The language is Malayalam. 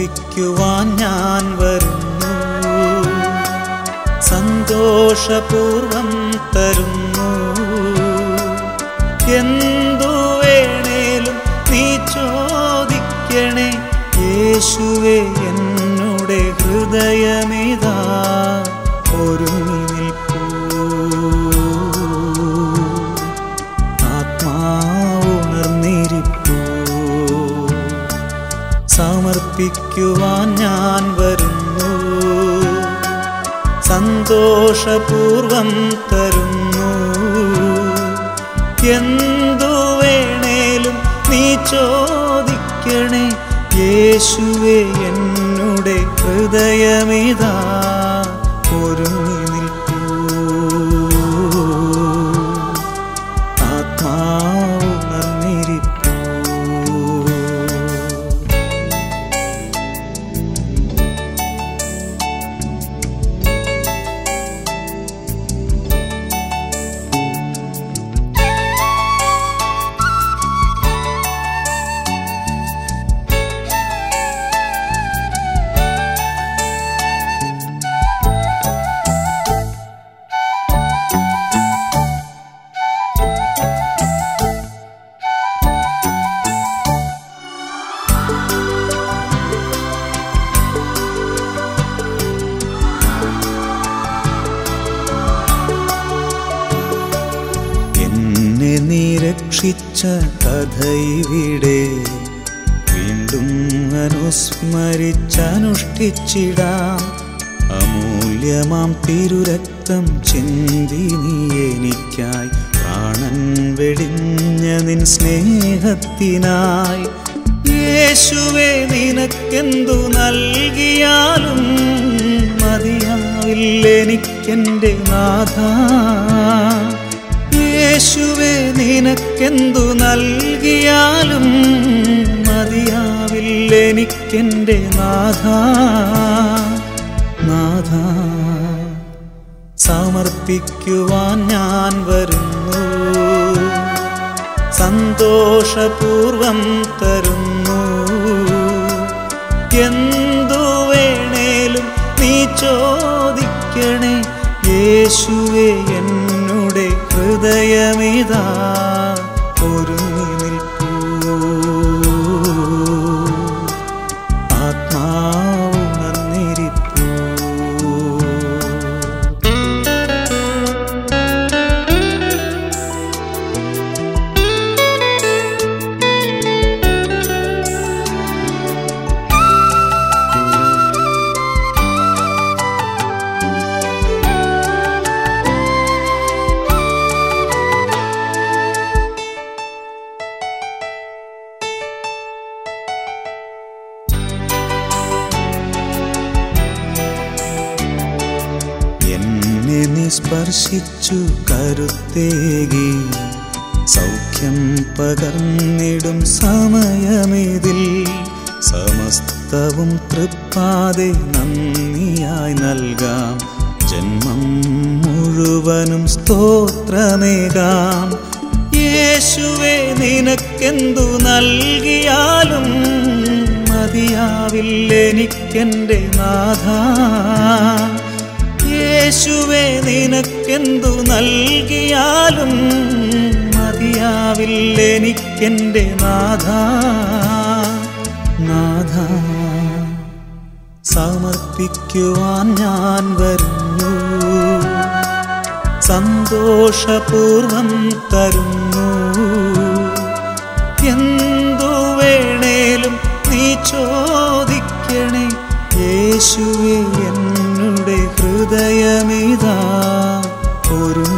സമർപ്പിക്കുവാൻ ഞാൻ വരുന്നു. സന്തോഷപൂർവം തരുന്നു. എന്തു വേണേലും നീ ചോദിക്കണേ. യേശുവേ എന്നുടെ ഹൃദയമേതാ. ഒരുങ്ങി സമർപ്പിക്കുവാൻ ഞാൻ വരുന്നു. സന്തോഷപൂർവം തരുന്നു. എന്തു വേണേലും നീ ചോദിക്കണേ. യേശുവേ എന്നുടെ ഹൃദയമിതാ. എന്നെ നീ രക്ഷിച്ച കഥയിവിടെ വീണ്ടും അനുസ്മരിച്ചനുഷ്ഠിച്ചിടാം. അമൂല്യമാം തിരുരക്തം ചിന്തി നീ എനിക്കായി പ്രാണൻ വെടിഞ്ഞ നിൻ സ്നേഹത്തിനായി. യേശുവേ നിനക്കെന്തു നൽകിയാലും മതിയാവില്ലെനിക്കെന്റെ നാഥ. യേശുവേ നിനക്കെന്തു നൽകിയാലും മതിയാവില്ലെനിക്കെന്റെ നാഥ. നാഥ സമർപ്പിക്കുവാൻ ഞാൻ വരുന്നു. സന്തോഷപൂർവം തരുന്നു. എന്തു വേണേലും നീ ചോദിക്കണേ യേശുവേ എന്നുടെ ഹൃദയമിതാ ഒരുങ്ങി സ്പർശിച്ചു കരുത്തേകി. സൗഖ്യം പകർന്നിടും സമയമിതിൽ. സമസ്തവും തൃപ്പാതെ നന്ദിയായി നൽകാം. ജന്മം മുഴുവനും സ്തോത്രമേകാം. യേശുവേ നിനക്കെന്തു നൽകിയാലും മതിയാവില്ലെനിക്കെന്റെ നാഥ. യേശുവേ നിനക്കെന്തു നൽകിയാലും മതിയാവില്ലെനിക്കെന്റെ നാഥ. നാഥ സമർപ്പിക്കുവാൻ ഞാൻ വരുന്നു. സന്തോഷപൂർവം തരുന്നു. എന്തു വേണേലും നീ ചോദിക്കണേ യേശുവേ. ഹൃദയമിതാ ഒരുങ്ങി